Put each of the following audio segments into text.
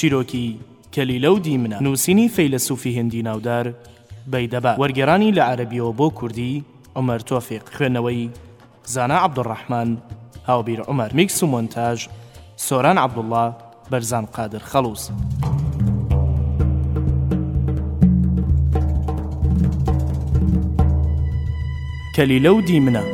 چیرۆکی کەلیلە و دیمنە نووسینی فەیلەسوفی هندی ناودار بەیدەبا وەرگێرانی لە عەربیەوە بۆ کوردی عمر تۆفیق خوێندنەوەی زانا عبدالرحمن هاوبیر عمر میکس و مۆنتاژ سۆران عبدالله بەرزان قادر خەڵوز. کەلیلە و دیمنە.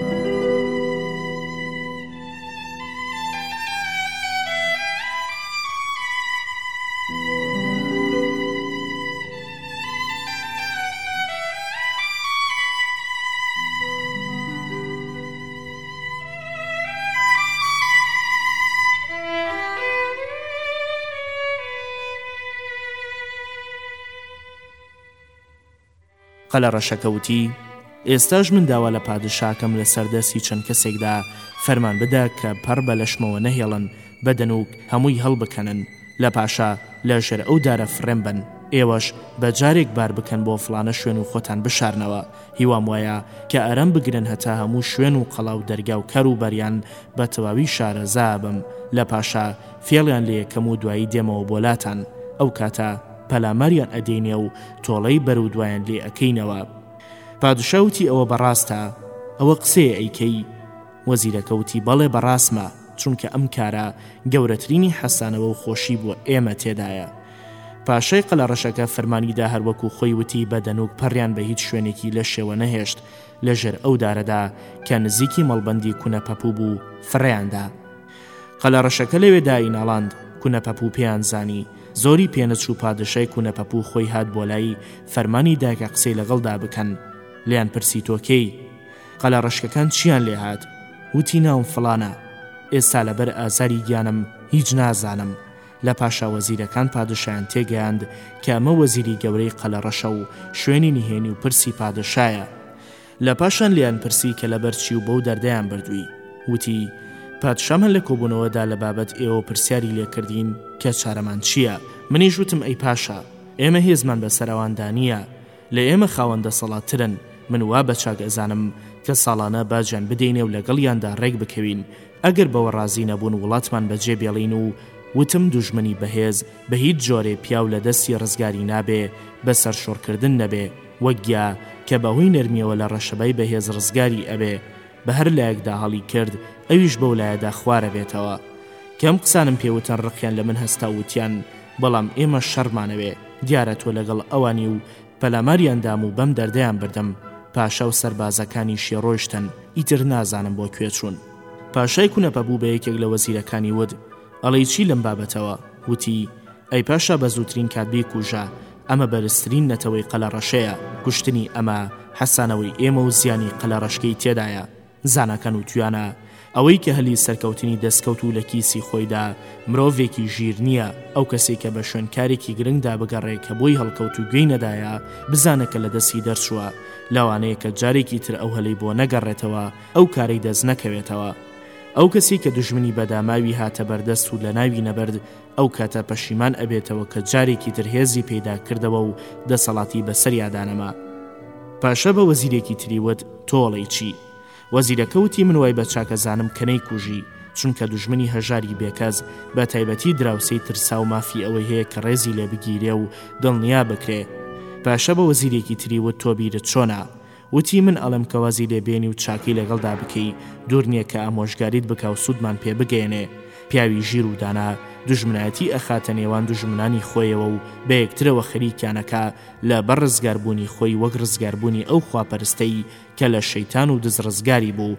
قەلەڕەشەکە وتی، ئێستاش من داوا لە پادشاکەم لە سەر دەستی چەند کەسێکدا فەرمان بدە کە پەڕ بە لەشمەوە نەهێڵن بە دەنووک هەمووی هەڵبکەنن، لە پاشا لە ژێر ئەو دارە فڕێم بەن، ئێوەش بە جارێک بار بکەن بۆ فڵانە شوێن و خۆتان بشارنەوە. هیوام وایە کە ئەرەم بگرن هەتا هەموو شوێن و قەڵا و دەرگا و کار و بەریان بە تەواوی شارەزا بم لە پاشا فێڵیان لێ کەم و دوایی دێمەوە بۆ لاتان ئەو کاتە پەلاماریان ئەدەینێ و تۆڵەی بەر و دوایان لێ ئەکەینەوە پادشا وتی ئەوە بەڕاستە ئەوە قسەیە ئەیکەی؟ وەزیرەکە وتی بەڵێ بەڕاستمە، چونکە ئەم کارە گەورەترینی حەسانەوە و خۆشی بۆ ئێمە تێدایە. پاشای قەلەڕەشەکە فەرمانیدا هەروەکو خۆی وتی بە دەنووک پەڕیان بە هیچ شوێنێکی لەشێوە نەهێشت لە ژێر ئەو دارەدا کە نزیکی مەڵبەندی کونەپەپوو بوو فڕێیاندا. قەلەڕەشەکە لەوێ دایناڵاند. کونەپەپوو پێیان زانی. زۆری پێ نەچوو پادشای کونەپەپوو خۆی هات بۆ لای فەرمانی دا کە قسەی لەگەڵدا بکەن. لێیان پرسی تۆ کێی؟ قەلەڕەشکەکان چییان لێ هات؟ وتی ناوم فڵانە. ئێستا لەبەر ئازاری گیانم هیچ نازانم. لە پاشا وەزیرەکان پادشایان تێگەیاند کە ئەمە وەزیری گەورەی قەلەڕەشە و شوێنی نهێنی و پرسی پادشایە. لە پاشان لێیان پرسی کە لەبەر چی و بەو دەردەیان بردووی؟ وتی، پادشامان لە کۆبوونەوەدا لە بابەت ئێوە پرسیاری لێ کردین کە چارەمان چییە؟ منیش وتم ئەی پاشا! ئێمە هێزمان بەسەر ئەواندا نییە. لە ئێمە خاوەن دەسەڵات ترن، من وا بە چاک ئەزانم کە ساڵانە باجیان بدەینێ و لەگەڵیاندا ڕێک بکەوین، ئەگەر بەوە ڕازی نەبوون وڵاتمان بە جێ بێڵین و وتم دوژمنی بەهێز بە هیچ جۆرێ پیاو لە دەستی ڕزگاری نابێ بە سەرشۆڕکردن نەبێ وەک گیا کە بە هۆی نەرمیەوە لە ڕەشەبای بەهێز ڕزگاری ئەبێ بە هەر لایەکدا هەڵی کرد ئەویش بەو لایەدا خوارە بێتەوە کەم قسانم پێ وتن ڕقیان لە من هەستا وتیان بەڵام ئێمە شەڕمانەوێ دیارە تۆ لەگەڵ ئەوانی و پەلاماریان دام و بەم دەردەیان بردم، پاشا و سەربازەکانیشی ڕۆیشتن، ئیتر نازانم بۆ کوێ چوون. پاشای کونەپە بوو بە یەکێک لە وەزیرەکانی وت، ئەڵێی چی لەم بابەتەوە؟ وتی، ئەی پاشا بە زووترین کات بیکوژە، ئەمە بەرزترین نەتەوەی قەلەڕەشەیە، کوشتنی ئەمە حەسانەوەی ئێمە و زیانی قەلەڕەشکەی تێدایە. زاناکان وتویانە ئەوەی کە هەلی سەرکەوتنی دەستکەوت و لە کیسی خۆیدا مرۆڤێکی ژیر نییە، ئەو کەسەی کە بە شوێن کارێکی گرنگدا بگەڕێ کە بۆی هەڵکەوت و گوێی نەدایە، بزانە کە لە دەستی دەرچووە، لەوانەیە کە جارێکی تر ئەو هەلەی بۆ نەگەڕێتەوە، ئەو کارەی دەست نەکەوێتەوە. ئەو کەسەی کە دوژمنی بە داماوی هاتە بەردەست و لەناوی نەبرد، ئەو کاتە پەشیمان ئەبێتەوە کە جارێکی تر هێزی پێیدا کردەوە و دەسەڵاتی بەسەریا دانەما. پاشا بە وەزیرێکی تری وت، تۆ ئەڵێی چی؟ وەزیرەکە وتی، من وای بە چاکە زانم کە نەیکوژی، چونکە دوژمنی هەژاری بێکەس، بە تایبەتی دراوسێی ترساو مافی ئەوەی هەیە کە ڕێزی لێ بگیرێ و دڵنیا بکرێ. پاشا بە وەزیرێکی تری وت، تۆ بیرت چۆنە؟ وتی من ئەڵێم کە وازی لێ بێنی و چاکەی لەگەڵدا بکەی دوور نیە کە ئامۆژگاریت بکا و سوودمان پێ بگەیەنێ. پیاوی ژیر و دانا دوژمنایەتی ئەخاتە نێوان دوژمنانی خۆیەوە و بە یەکترەوە خەریکیان ئەکا لە بەر ڕزگاربوونی خۆی وەک ڕزگاربوونی ئەو خواپەرستەی کە لە شەیتان و دز ڕزگاری بوو،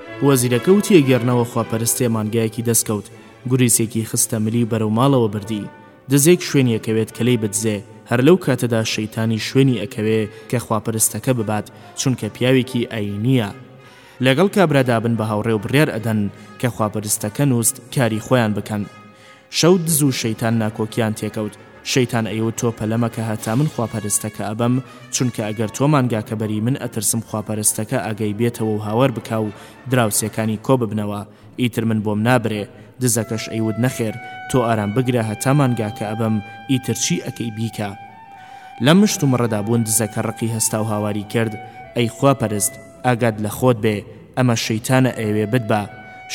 وەزیرەکە وتی ئەگێڕ نەوە خواپەرستێ مانگایەکی دەست کەوت گوریسێکی خستە ملی و بەرەو ماڵەوە بردی دزێک شوێنی ئەکەوێت کە لێی بدزێ هەر لەو کاتەدا شەیتانی شوێنی ئەکەوێ کە خواپەرستەکە ببات چونکە پیاوێکی ئایینیە لەگەڵ کابرا دابن بە هاوڕێ و بڕیار ئەدەن کە خواپەرستەکە نوست کاری خۆیان بکەن شەو دز و شەیتان ناکۆکیان تێکەوت، شەیتان ئەیوت تۆ پەلە مەکە هەتا من خواپەرستەکە ئەبەم، چونکە ئەگەر تۆ مانگاکە بەری من ئەترسم خواپەرستەکە ئاگای بێتەوە و هاوار بکا و دراوسێکانی کۆ ببنەوە، ئیتر من بۆم نابرێ، دزەکەش ئەیوت نەخێر تۆ ئارام بگرە هەتا مانگاکە ئەبەم ئیتر چی ئەکەی بیکە. لەم مشتومڕەدا بوون دزەکە ڕقی هەستا و هاواری کرد، ئەی خواپەرست! ئاگات لە خۆت بێ ئەمە شەیتانە ئەیەوێ بتبا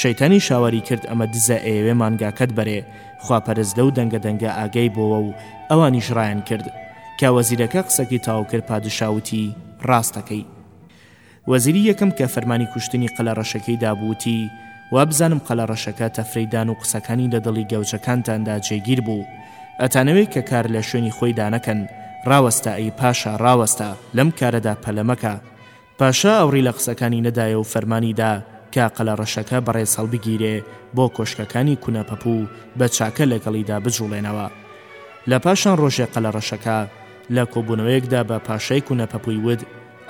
شەیتانی شاواری کرد ئەمە دزە ئەیەوێ مانگاکەت بەرێ خوا پەرست لەو دەنگە دەنگە ئاگای بۆوە و ئەوانیش ڕایان کرد کە وەزیرەکە قسەکەی تەواو کرد پادشا وتی ڕاستەکەی وەزیری یەکەم کە فەرمانی کوشتنی قەلە ڕەشەکەی دابوو وتی وابزانم قەلە ڕەشەکە تەفرەی دان و قسەکانی لە دڵی گەوجەکانتاندا جێگیر بوو ئەتانەوێ کە کار لە شوێنی خۆیدا نەکەن ڕاوەستە ئەی پاشا ڕاوەستە لەم کارەدا پەلە مەکە پاشا ئاوڕی لە قسەکانی نەدایە و فەرمانی دا کە قەلە ڕەشەکە بەڕێز هەڵبگیرێ بۆ کۆشکەکانی کونەپەپوو و بە چاکە لەگەڵیدا بجووڵێنەوە. لە پاشان ڕۆژێ قەلە ڕەشەکە لە کۆبوونەوەیەکدا بە پاشای کونەپەپووی وت،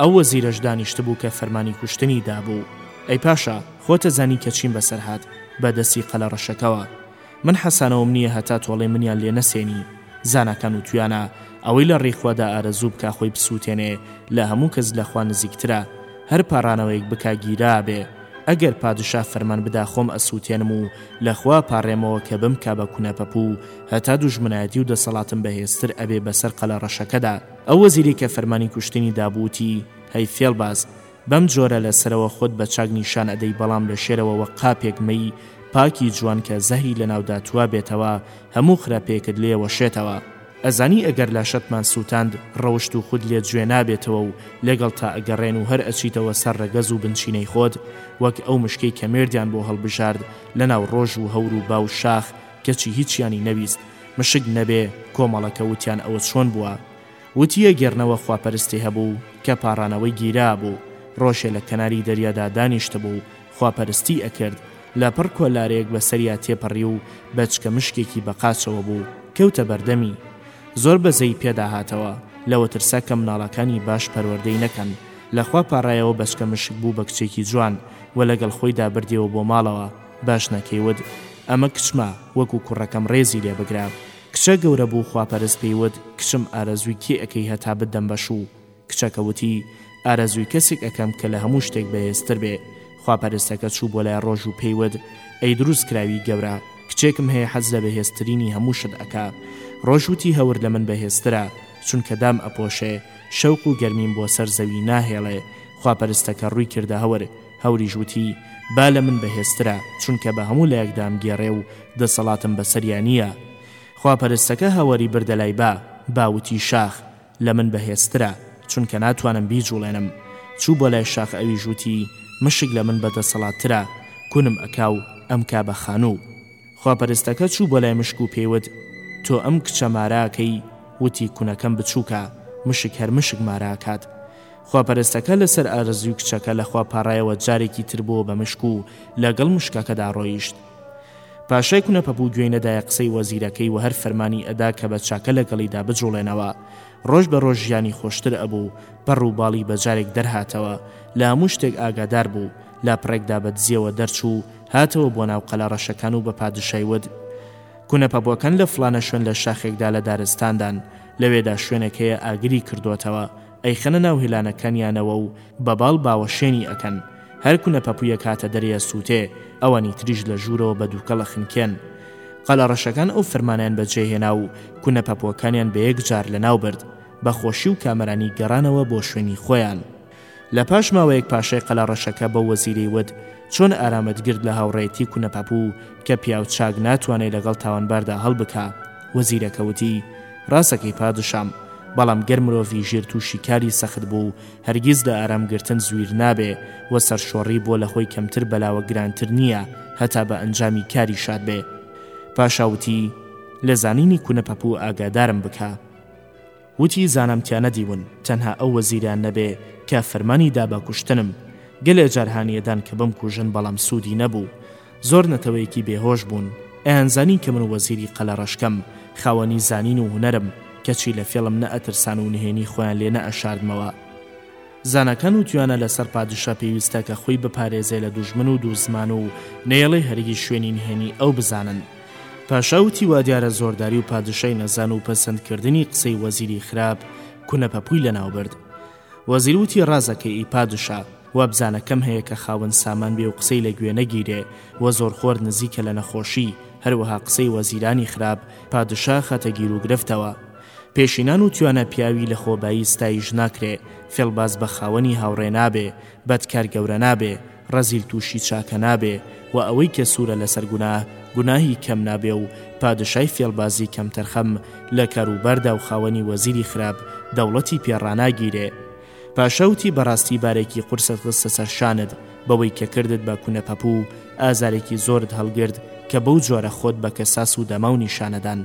ئەو وەزیرەش دانیشتبوو کە فەرمانی کوشتنی دابوو، ئەی پاشا، خۆتەزانی کە چیم بەسەر هات بە دەستی قەلە ڕەشەکەوە. من حەسانەوەم نیە هەتا تۆڵەی منیان لێ نەسێنی زاناکان وتویانە ئەوەی لە ڕێی خوادا ئارەزوو بکا خۆی بسوتێنێ لە هەموو کەس لە خوا نزیکترە هەر پاڕانەوەیەک بکا گیرابێ ئەگەر پادشا فەرمان بدا خۆم ئەسوتێنم و لە خوا پاڕێمەوە کە بمکا بە کونە پەپو هەتا دوژمنایەتی و دەسەڵاتم بەهێزتر ئەبێ بەسەر قەلە ڕەشەکەدا ئەو وەزیرەی کە فەرمانی کوشتنی دابو وتی هەی فێڵباز بەم جۆرە لە سەرەوە خۆت بە چاک نیشان ئەدەی بەڵام لە ژێرەوە وەک قاپێک مەی پاکی جوان کە زەهری لە ناودا توا بێتەوە هەموو خراپەیەکت لێ وەشێتەوە ئەزانی ئەگەر لاشەتمان سوتاند ڕەوشت و خود لێت جوێ نابێتەوە و لەگەڵ تا ئەگەڕێن و هەر ئەچیتەوە سەر ڕەگەز و بنچینەی خۆت وەک ئەو مشکەی کە مێردیان بۆ هەڵبژارد لە ناو ڕۆژ و هەور و با و شاخ کەچی هیچیانی نەویست مشک نەبێ کۆمەڵەکە وتیان ئەوە چۆن بووە وتیە گێرنەوە خواپەرستی هەبوو کە پاڕانەوەی گیرابوو ڕۆژێ لە کەناری دەریادا دانیشتبوو و خواپەرستی ئەکرد لە پڕ کۆلارێک بە سەریا تێپەڕی و بەچکە مشکێکی بە قاچەوە بوو کەوتە بەردەمی زۆر بەزەیی پێدا هاتەوە لەوە ترسا کە مناڵەکانی باش پەروەردەی نەکەن لە خوا پاڕایەوە بەچکە مشک بوو بە کچێکی جوان و لەگەڵ خۆیدا بردیەوە بۆ ماڵەوە بە ژنەکەی وت ئەمە کچمە وەکو کوڕەکەم ڕێزی لێ بگرە. کچە گەورە بوو خواپەرست پێی وت کچم ئارەزووی کێ ئەکەی هەتا بدەم بە شوو کچەکە وتی ئارەزووی کەسیک ئەکەم کە لە هەموو شتێک بەهێز تر بێ خواپەرستەکە چوو بۆ لای ڕۆژ و پێی وت ئەی دروست کراوی گەورە کچێکم هەیە حەز لە بەهێز ترینی هەموو شت ئەکا ڕۆژ وتی هەور لە من بەهێز ترە چونکە دام ئەپۆشێ شەوق و گەرمیم بۆ سەر زەوی ناهێڵێ خواپەرستەکە ڕووی کردە هەور هەوریش وتی، با لە من بەهێزترە، چونکە بە هەموو لایەک دامگێڕێ و دەسەڵاتم بەسەریا نییە. خواپەرستەکە هەوری بردە لای با، با وتی، شاخ، لە من بەهێزترە، چونکە ناتوانم بیجوڵێنم. چوو بۆ لای شاخ ئەویش وتی، مشک لە من بەدەسەڵاتترە، کونم ئەکا و ئەمکا بە خانوو. خواپەرستەکە چوو بۆ لای مشک و پێی وت، تۆ ئەم کچە مارە ئەکەی؟ وتی، کونەکەم بچووکە، مشک هەر مشک مارە ئەکات. خواپەرستەکە لەسەر ئارەزووی کچەکە لە خوا پاڕایەوە جارێکی تر بۆوە بە مشک و لەگەڵ مشکەکەدا ڕۆیشت. پاشای کونەپەپوو گوێی نەدایە قسەی وەزیرەکەی و هەر فەرمانی ئەدا کە بە چاکە لەگەڵیدا بجوڵێنەوە. ڕۆژ بە ڕۆژ ژیانی خۆشتر ئەبوو، پەڕ و باڵی بە جارێک دەرهاتەوە، لە هەموو شتێک ئاگادار بوو، لاپڕێکدا بە دزییەوە دەرچوو، هاتەوە بۆ ناو قەلا ڕەشەکان و بە پادشای وت، کونەپەپووەکان لە فڵانە شوێن لە شاخێکدا لە دارستاندان، لەوێدا شوێنێک هەیە ئاگری کردۆتەوە، ئەیخەنە ناو هێلانەکانیانەوە و بە باڵ باوە شێنی ئەکەن، هەر کونە پەپوویەک هاتە دەرێ ئەسووتێ، ئەوانی تریش لە ژوورەوە بە دووکەڵ ئەخنکێن. قەلەڕەشەکان ئەو فەرمانەیان بە جێ هێنا و کونە پەپووەکانیان بە یەک جار لە ناو برد، بە خۆشی و کامەرانی گەڕانەوە بۆ شوێنی خۆیان. لە پاش ماوەیەک پاشای قەلەڕەشەکە بەو وەزیرەی وت، چۆن ئارامت گرت لە هاوڕێیەتی کونە پەپوو کە پیاو چاک ناتوانێ لەگەڵ تاوانباردا هەڵبکا، وەزیرەکە وتی، ڕاستەکەی پادشام، بەڵام گەر مرۆڤی ژیر تووشی کاری سەخت بوو، هەرگیز لە ئارام گرتن زویر نابێ و سەرشۆڕی بۆ لە خۆی کەمتر بەلاوە گرانتر نییە هەتا بە ئەنجامی کاری شاد بێ. پاشا وتی، لە زانینی کونەپەپوو ئاگادارم بکە. وتی زانم تیا نەدیون تەنها ئەو وەزیرەیان نەبێ کە فەرمانی دا بە کوشتنم، گەلێ جار هانیە دان کە بمکوژن بەڵام سوودی نەبوو، زۆر نەتەوەیەکی بێ هۆش بوون، ئەیانزانی کە من وەزیری قەلەڕەشکەم، خاوەنی زانین و هونەرم، کەچی لە فێڵم نەئەترسان و نهێنی خۆیان لێ نەئەشاردمەوە. زاناکان وتویانە لەسەر پادشا پێویستە کە خۆی بپارێزێ لە دوژمن و دووزمان و نەیەڵێ هەرگیز شوێنی نهێنی ئەو بزانن. پاشا وتی وادیارە زۆرداری و پادشای نەزان و پەسەندکردنی قسەی وەزیری خراپ کونە پەپووی لەناو برد. وەزیر وتی ڕازەکەی ئی پادشا، وابزانە کەم هەیە کە خاوەن سامان بێ و قسەی لە گوێ نەگیرێ و زۆرخۆر نزیکە لە نەخۆشی، هەروەها قسەی وەزیرانی خراپ پادشا ئەخاتە گیروگرفتەوە. پێشینان و توانا پیاوی لە خۆبایی ستایش ناکرێ، فێڵباز بە خاوەنی هاوڕێ نابێ، بەدکار گەورە نابێ، ڕەزیل تووشی چاکە نابێ و ئەوەی کە سوورە لەسەر گوناه، گوناهی کەم نابێ و پادشای فێڵبازی کەمتەرخەم لە کاروباردا و خاوەنی وەزیری خراپ دەوڵەتی پێ ڕاناگیرێ. پاشا وتی بەڕاستی بارێکی قورست خستە سەر شانت بەوەی کە کردت بە کونە پەپوو و ئازارێکی زۆرت هەڵگرت کە بەو جۆرە خۆت بە کەساس و دەما و نیشانەدان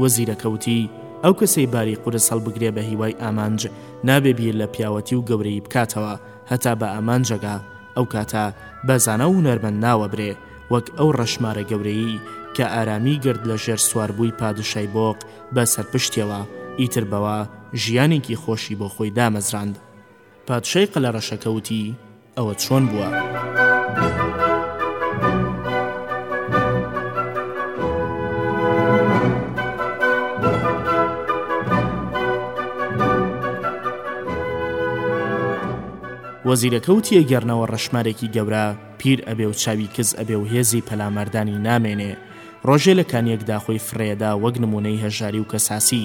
وەزیرەکە وتی ئەو کەسەی باری قورس هەڵبگرێ بە هیوای ئامانج نابێ بیر لە پیاوەتی و گەورەیی بکاتەوە هەتا بە ئامانجەگا ئەو کاتە بە زانا و هونەرمەند ناوەبرێ وەک ئەو ڕەشمارە گەورەیی کە ئارامی گرت لە ژێر سواربووی پادشای بۆق بە سەرپشتیەوە ئیتر بەوە ژیانێکی خۆشی بۆ خۆی دامەزراند. پادشای قەلەڕەشەکە وتی، ئەوە چۆن بووە؟ وەزیرەکە وتی، ئەگەر نەوە ڕەشمارێکی گەورە پیر ئەبێ و چاوی کز ئەبێ و هێزی پەلاماردانی نامێنێ. ڕۆژێ لە کانییەکدا خۆی فڕێ ئەدا وەک نموونەی هەژاری و کەساسی.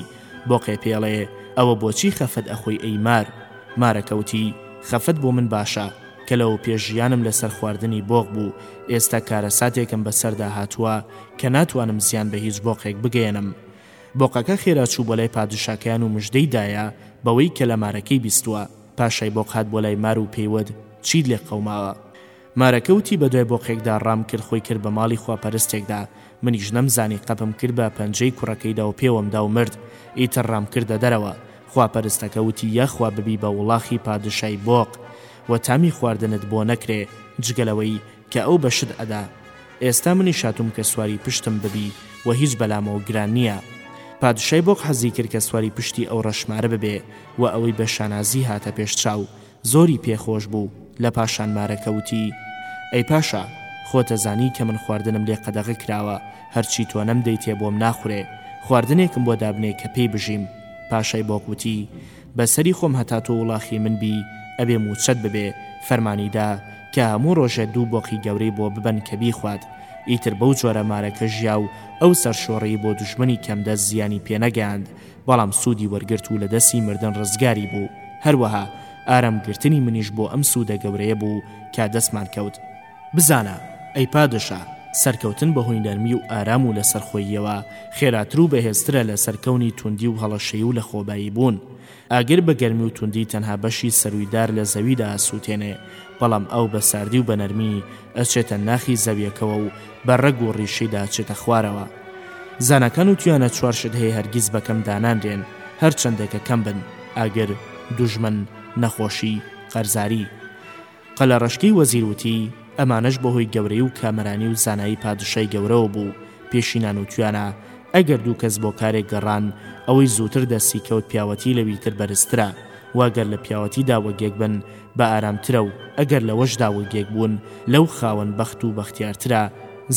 بۆقێ پێڵێ، ئەوە بۆچی خەفەت ئەخۆی ئەی مار؟ مارەکە وتی، خەفەت بۆ من باشە، کە لەوەوپێش ژیانم لەسەر خواردنی بۆق بوو، ئێستا کارەساتێکم بەسەردا هاتووە کە ناتوانم زیان بە هیچ بۆقێک بگەیەنم. بۆقەکە خێرا چوو بۆ لای پادشاکەیان و مژدەی دایە بەوەی کە لە مارەکەی بیستووە. پاشای بۆق هات بۆ لای مار و پێی وت، چیت لێ قەوماوە؟ مارەکە وتی بە دوای بۆقێکدا ڕام کرد خۆی کرد بە ماڵی خوا پەرستێکدا منیش نەمزانی قەپم کرد بە پەنجەی کوڕەکەیدا و پێوەم دا و مرد ئیتر ڕام کردە دەرەوە خوا پەرستەکە وتی یاخوا ببی بە وڵاخی پادشای بۆق و تامی خواردنت بۆ نەکرێ جگە لەوەی کە ئەو بەشت ئەدا ئێستا منیش هاتووم کە سواری پشتم ببی و هیچ بەلامەوە گران نییە پادشای بۆق حەزی کرد کە سواری پشتی ئەو ڕەشمارە ببێ و ئەوەی بە شانازی هاتە پێش چاو زۆری پێ خۆش بوو، لە پاشان مارەکە وتی، ئەی پاشا، خۆتەزانی کە من خواردنم لێ قەدەغە کراوە، هەرچی تۆ نەمدەیتێ بۆم ناخورێ، خواردنێکم بۆ دابنێ کە پێی بژیم. پاشای بۆق وتی، بە سەری خۆم هەتا تۆ وڵاخی من بی، ئەبێ مووچەت ببێ. فەرمانی دا کە هەموو ڕۆژێ دوو بۆقی گەورەی بۆ ببەن کە بیخوات. ئیتر بەو جۆرە مارەکە ژیا و ئەو سەرشۆڕەی بۆ دوژمنی کەمدەست زیانی پێ نەگەیاند، بەڵام سوودی وەرگرت و لە دەستی مردن ڕزگاری بوو، هەروەها ئارام گرتنی منیش بۆ ئەم سوودە گەورەیە بوو کە دەستمان کەوت. بزانە، ئەی پادشا، سەرکەوتن بەهۆی نەرمی و ئارام و لەسەرخۆییەوە خێراتر و بەهێزترە لە سەرکەونی توندی و هەڵەشەیی و لەخۆبایی بوون. ئاگر بە گەرمی و توندی تەنها بەشی سەرووی دار لە زەویدا ئەسووتێنێ، بەڵام ئاو بە ساردی و بە نەرمی ئەچێتە ناخی زەویەکەوە و بە ڕەگ و ڕیشەیدا چێتە خوارەوە. زاناکان وتویانە چوار شت هەیە هەرگیز بە کەم دانانرێن، هەر چەندە کە کەم بن، ئاگر، دوژمن، نەخۆشی، قەرزاری. قەلەڕەشکەی وەزیر وتی، ئەمانەش بە هۆی گەورەی و کامەرانی و زانایی پادشای گەورەوە بوو، پێشینان وتویانە ئەگەر دوو کەس بۆ کارێک گەڕان، ئەوەی زووتر دەستی کەوت پیاوەتی لەویتر بەرزترە، وە گەر لە پیاوەتیدا وەکیەک بن، بە ئارامترە و ئەگەر لەوەشدا ولگێک بوون لەو خاوەن بەخت و بەختیارترە،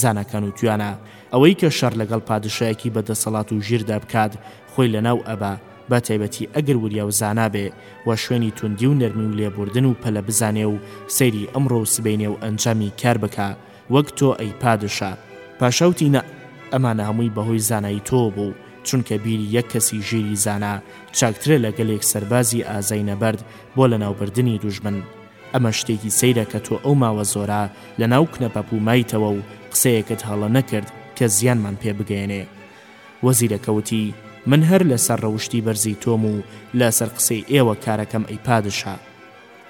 زاناکان وتویانە، ئەوەی کە شەڕ لەگەڵ پادشایەکی بە دەسەڵات و ژیردا بکات خۆی لەناو ئەبا، بە تایبەتی ئەگەر وریا و زانا بێ و شوێنی توندی و نەرمی و لێبوردن و پەلە بزانێ و سەیری ئەمڕۆ و سبەینێ و ئەنجامی کار بکا، وەک تۆ ئەی پادشا. پاشا وتی نا، ئەمانە هەمووی بەهۆی زانایی تۆوە بوو، چونکە بیری یەک کەسی ژیری زانا چاکترە لە گەلێک سەربازی ئازای نەبەرد بۆ لەناوبردنی دوژمن. ئەمە شتێکی سەیرە کە تۆ ئەو ماوە زۆرە لەناو کنەپەپوو مایتەوە و قسەیەکت هەڵە نەکرد کە زیانمان پێ بگەیەنێ. وەزیرەکە وتی، من هەر لەسەر ڕەوشتی بەرزی تۆم و لەسەر قسەی ئێوە کارەکەم ئەی پادشا.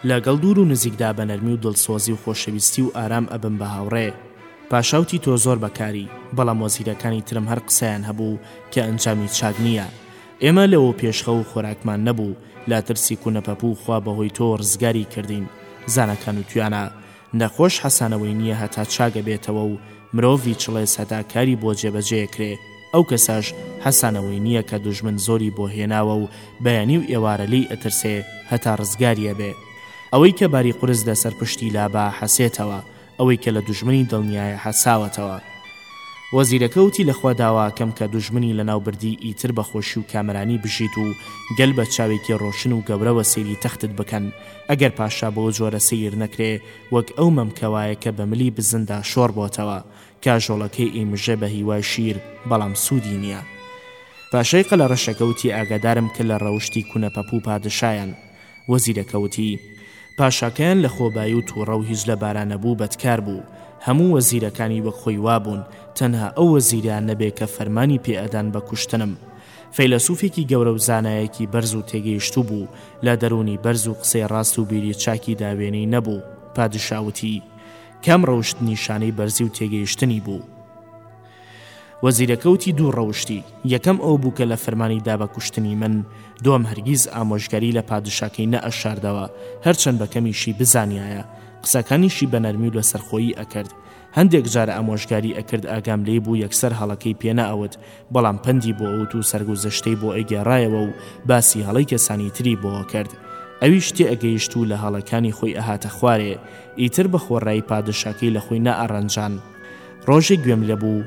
لە گەڵ دوور و نزیکدا بە نەرمی و دڵسۆزی و خۆشەویستی و ئارام ئەبم بە هاوڕێ. پاشا وتی تۆ زۆر بە کاری، بەڵام وەزیرەکانی ترم هەر قسەیان هەبوو کە ئەنجامی چاک نییە. ئێمە لەوە پێش خەو و خۆراکمان نەبوو، لە ترسی کونەپەپوو خوا بە هۆی تۆ ڕزگاری کردین، زانەکان و تویانە نەخۆش حەسانەوەی نیە هەتا چاگە بێتەوە و مرۆڤی چڵێس هەتا کاری بۆ جێبەجێ کرێ ئەو کەسەش حەسانەوەی نیە کە دوژمن زۆری بۆ هێناوە و بەیانی و ئێوارە لێی ئەترسێ هەتا ڕزگاری ئەبێ ئەوەی کە باری قورس لە سەر پشتی لابا حەسێتەوە ئەوەی کە لە دوژمنی دڵنیایە حەساوەتەوە وەزیرەکە وتی لە خوا داواکەم کە دوژمنی لە ناو بردی ئیتر بە خۆشی و کامەرانی بژیت و گەل بە چاوێکی ڕۆشن و گەورەوە سەیری تەختت بکەن ئەگەر پاشا بەو جۆرە سەیر نەکرێ وەک ئەو مەمکە وایە کە بە ملی بزندا شۆڕ بۆتەوە کاژۆڵەکەی ئی مژە بە هیوای شیر بەڵام سوودی نییە. پاشای قەلەڕەشەکە وتی ئاگادارم کە لە ڕەوشتی کونە پەپوو پادشایان. وەزیرەکە وتی. پاشاکەیان لە خۆبایی و تووڕە و هیچ لەبارا نەبوو بەدکار بوو. هەموو وەزیرەکانی وەک خۆی وابوون، تەنها ئەو وەزیرەیان نەبێ کە فەرمانی پێ ئەدان بە کوشتنم. فەیلەسوفێکی گەورە و زانایەکی بەرز و تێگەیشتوو بوو، لە دەروونی بەرز و قسەی ڕاست و بیری چاکیدا وێنەی نەبوو، پادشا وتی، کام ڕەوشت نیشانەی بەرزی و تێگەیشتنی بوو؟ وەزیرەکە وتی، دوو ڕەوشتی، یەکەم ئەو بوو کە لە فەرمانی دا بە کوشتنی من، دووەم هەرگیز ئامۆژگاری لە پادشاکەی نەئەشاردەوە، هەرچەند بە کەمیشی بزانیایە، قسەکانیشی بە نەرمی و لەسەرخۆیی ئەکرد، هەندێک جار ئامۆژگاری ئەکرد ئاگام لێی بوو یەکسەر هەڵەکەی پێنائەوت بەڵام پەندی بۆ ئەوت و سەرگوزەشتەی بۆ ئەیگێڕایەوە و باسی هەڵەی کەسانی تری بۆ ئەکرد ئەویش تێئەگەیشت و لە هەڵەکانی خۆی ئەهاتە خوارێ ئیتر بە خۆڕایی پادشاکەی لە خۆی نائەڕەنجان ڕۆژێک گوێم لێ بوو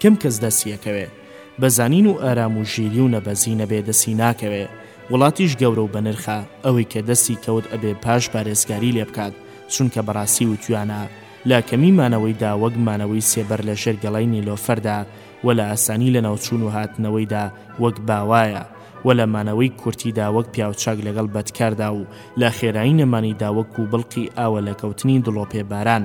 کەم کەس دەسی ئەکەوێ بە زانین و ئارام و ژیری و نەبەزی نەبێ دەسی ناکەوێ وڵاتیش گەورە و بەنرخە ئەوەی کە دەستی کەوت ئەبێ پاش پارێزگاری لێ بکات چونکە بەڕاستی وتویانە لە کەمی مانەوەی دا وەک مانەوەی سێبەر لە ژێر گەڵای نیلۆفەردا وە لە ئاسانی لەناوچوون و هاتنەوەیدا وەک باوایە وە لە مانەوەی کورتیدا وەک پیاوچاک لەگەڵ بەدکاردا و لە خێرایی نەمانیدا وەکوو بڵقی ئاوە لە کەوتنی دڵۆپێ باران.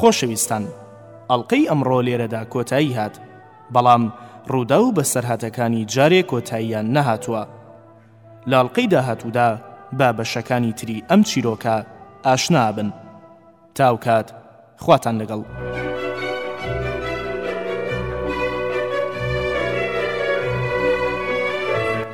خۆشەویستان ئەڵلقەی ئەمڕۆ لێرەدا کۆتایی هات بەڵام ڕووداو و بەسەرهاتەکانی جارێ کۆتاییان نەهاتووە. لە ئەڵقەی داهاتوودا با بەشەکانی تری ئەم چیرۆکە ئاشنا بن. تاوکات خواتان لەگەڵ.